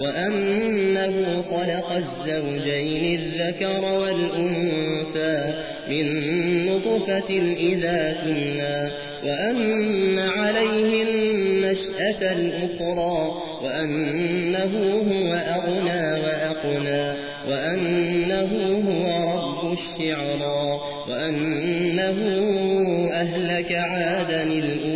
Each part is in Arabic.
وأنه خلق الزوجين الذكر والأنثى من نطفة إذا كنا وأن عليه النشأة الأخرى وأنه هو أغنى وأقنى وأنه هو رب الشعرى وأنه أهلك عادا الأولى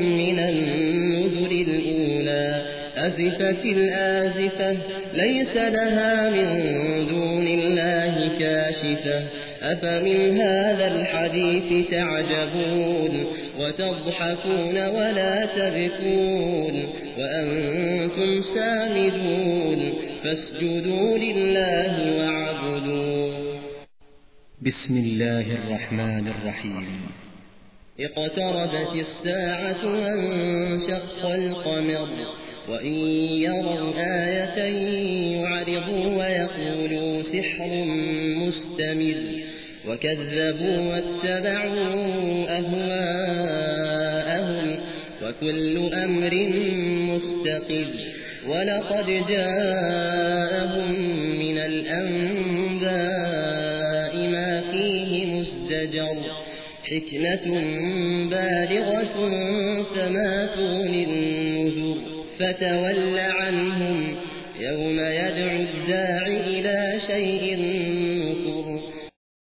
أزفت الآزفة. ليس لها من دون الله كاشفة. أفمن هذا الحديث تعجبون؟ وتضحكون ولا تبكون؟ وأنتم سامدون؟ فاسجدوا لله واعبدوا. بسم الله الرحمن الرحيم. اقتربت الساعة وانشق القمر. وإن يروا آية يعرضوا ويقولوا سحر مستمر وكذبوا واتبعوا أهواءهم وكل أمر مستقر ولقد جاءهم من الأنباء ما فيه مزدجر حكمة بالغة فما تغني فتول عنهم يوم يدعو الداع إلى شيء